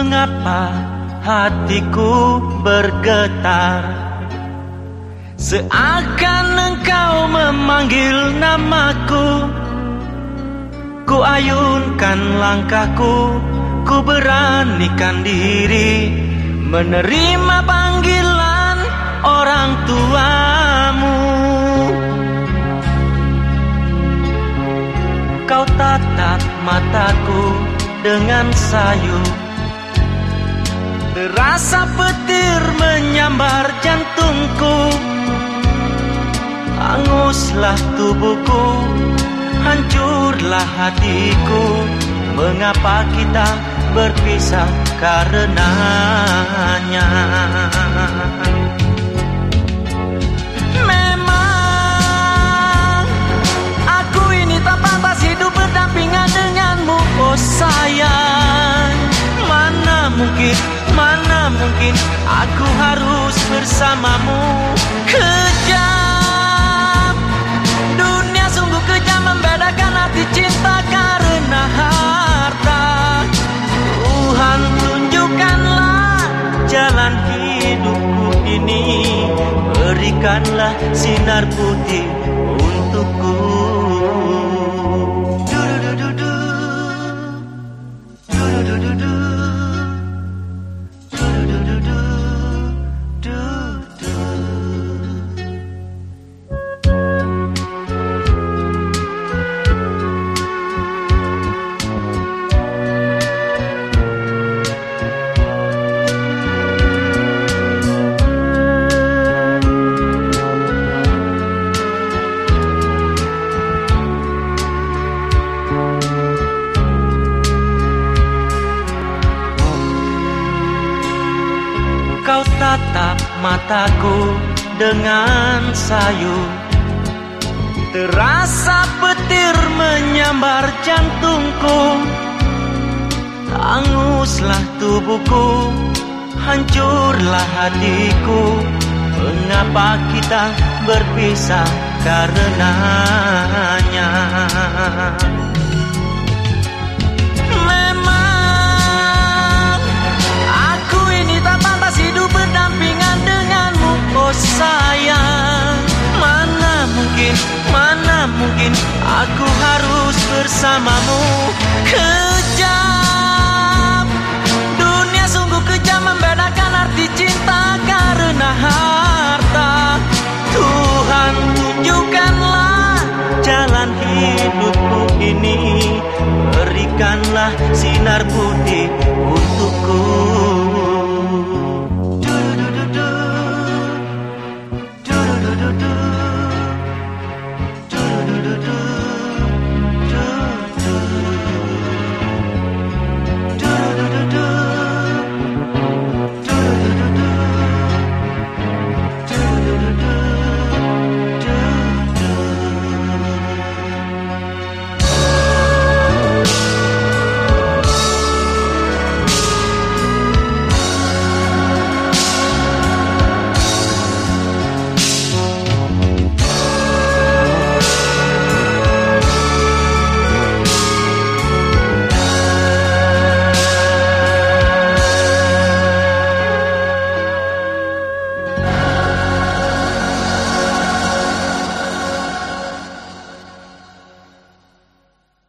Mengapa hatiku bergetar? Seakan engkau memanggil namaku. Ku ayunkan langkahku Ku beranikan diri Menerima panggilan orang tuamu. Kau tatap mataku dengan sayu Terasa petir menyambar jantungku. Hanguslah tubuhku Hancurlah hatiku. Mengapa kita berpisah karenanya mungkin Aku harus bersamamu Kejam Dunia sungguh kejam membedakan hati cinta karena harta Tuhan tunjukkanlah jalan hidupku ini Berikanlah sinar putih untukku Du-du-du-du-du. Du-du-du-du-du. Du-du-du-du-du. Tatap mataku dengan sayu Terasa petir menyambar jantungku. Hanguslah tubuhku Hancurlah hatiku. Mengapa kita berpisah karenanya mungkin Aku harus bersamamu. Kejam Dunia sungguh kejam membedakan arti cinta karena harta. Tuhan tunjukkanlah jalan hidupku ini. Berikanlah sinar putih